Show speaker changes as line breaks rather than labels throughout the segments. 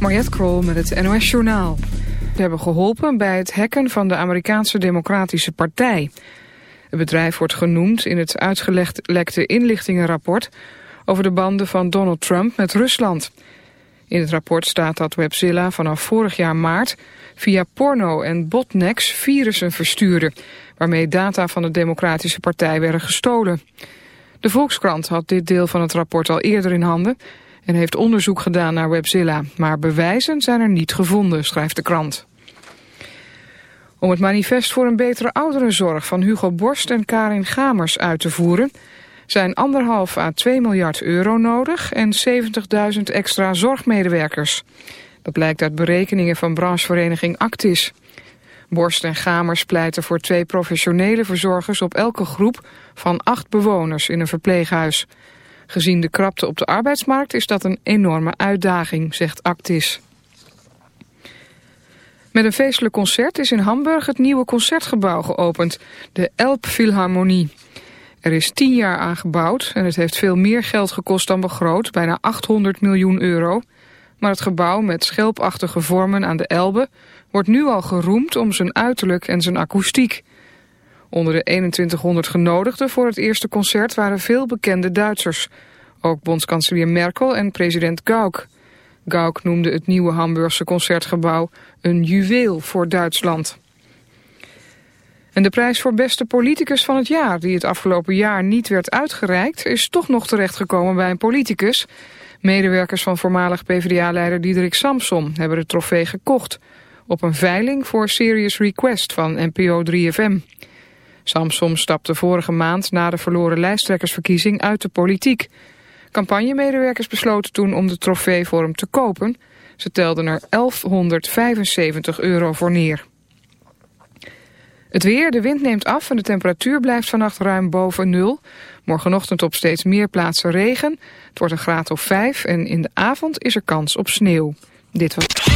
Mariette Krol met het NOS Journaal. We hebben geholpen bij het hacken van de Amerikaanse Democratische Partij. Het bedrijf wordt genoemd in het uitgelekte inlichtingenrapport... over de banden van Donald Trump met Rusland. In het rapport staat dat Webzilla vanaf vorig jaar maart... via porno en botnets virussen verstuurde... waarmee data van de Democratische Partij werden gestolen. De Volkskrant had dit deel van het rapport al eerder in handen en heeft onderzoek gedaan naar Webzilla. Maar bewijzen zijn er niet gevonden, schrijft de krant. Om het manifest voor een betere ouderenzorg van Hugo Borst en Karin Gamers uit te voeren... zijn anderhalf à 2 miljard euro nodig en 70.000 extra zorgmedewerkers. Dat blijkt uit berekeningen van branchevereniging Actis. Borst en Gamers pleiten voor twee professionele verzorgers op elke groep van acht bewoners in een verpleeghuis. Gezien de krapte op de arbeidsmarkt is dat een enorme uitdaging, zegt Actis. Met een feestelijk concert is in Hamburg het nieuwe concertgebouw geopend, de Elbphilharmonie. Er is tien jaar aan gebouwd en het heeft veel meer geld gekost dan begroot, bijna 800 miljoen euro. Maar het gebouw met schelpachtige vormen aan de Elbe wordt nu al geroemd om zijn uiterlijk en zijn akoestiek. Onder de 2100 genodigden voor het eerste concert waren veel bekende Duitsers. Ook bondskanselier Merkel en president Gauck. Gauck noemde het nieuwe Hamburgse concertgebouw een juweel voor Duitsland. En de prijs voor beste politicus van het jaar, die het afgelopen jaar niet werd uitgereikt, is toch nog terechtgekomen bij een politicus. Medewerkers van voormalig PvdA-leider Diederik Samson hebben de trofee gekocht. Op een veiling voor Serious Request van NPO 3FM. Samsom stapte vorige maand na de verloren lijsttrekkersverkiezing uit de politiek. Campagnemedewerkers besloten toen om de trofee voor hem te kopen. Ze telden er 1175 euro voor neer. Het weer, de wind neemt af en de temperatuur blijft vannacht ruim boven nul. Morgenochtend op steeds meer plaatsen regen. Het wordt een graad of 5 en in de avond is er kans op sneeuw. Dit was...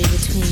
between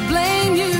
I blame you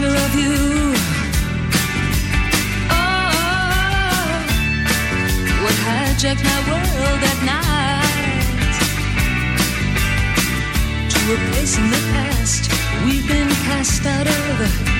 Picture of you. Oh, what hijacked my world at night to a place in the past we've been cast out of.